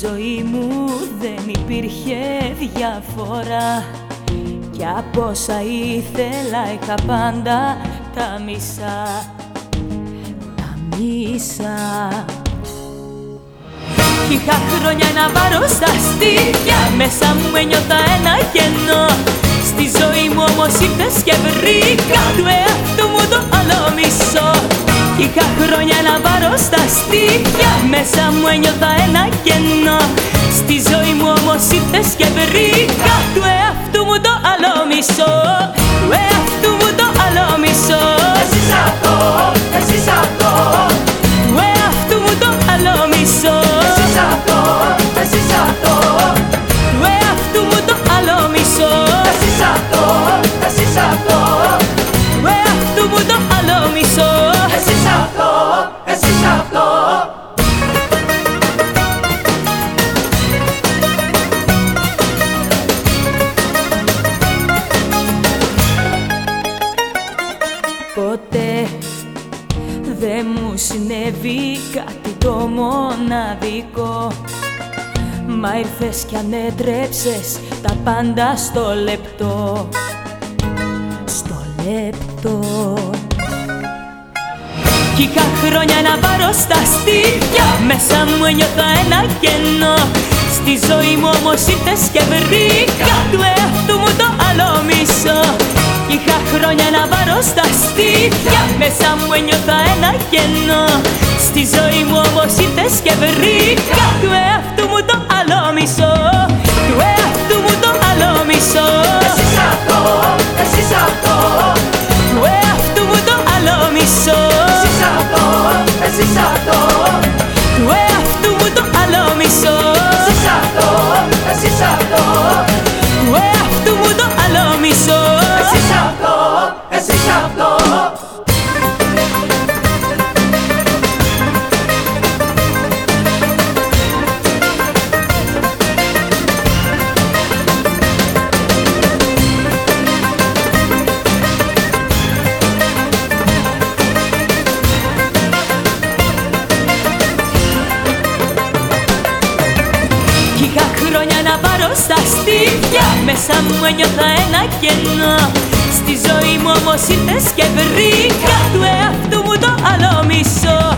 ζωή μου δεν υπήρχε διαφορά. Κι από όσα ήθελα είχα πάντα τα μισά. Τα μισά. Κι είχα χρόνια να πάρω στα στήθια Μέσα μου ένιωθα ένα κενό. Στη ζωή μου όμως ήρθες και βρήκα Του εαυτού μου το άλλο μισό Είχα χρόνια να πάρω στα στήθια. Μέσα μου ένιωθα ένα κενό. Στη ζωή μου όμως ήρθες και βρήκα. Του εαυτού μου το άλλο μισό Ποτέ δεν μου συνέβη κάτι το μοναδικό. Μα ήρθες κι ανέτρεψες τα πάντα στο λεπτό. Στο λεπτό. Κι είχα χρόνια να πάρω στα στήθια. Μέσα μου ένιωθα ένα κενό. Στη ζωή μου όμως ήρθες και βρήκα. Του εαυτού μου το άλλο μισό. Κι είχα χρόνια να πάρω στα στήθια Μέσα μου ένιωθα ένα κενό. Στη ζωή μου όμως ήρθες και βρήκα. Του εαυτού μου το άλλο μισό χρόνια να πάρω στα στήθια. Μέσα μου ένιωθα ένα κενό. Στη ζωή μου όμως ήρθες και βρήκα. Του εαυτού μου το άλλο μισό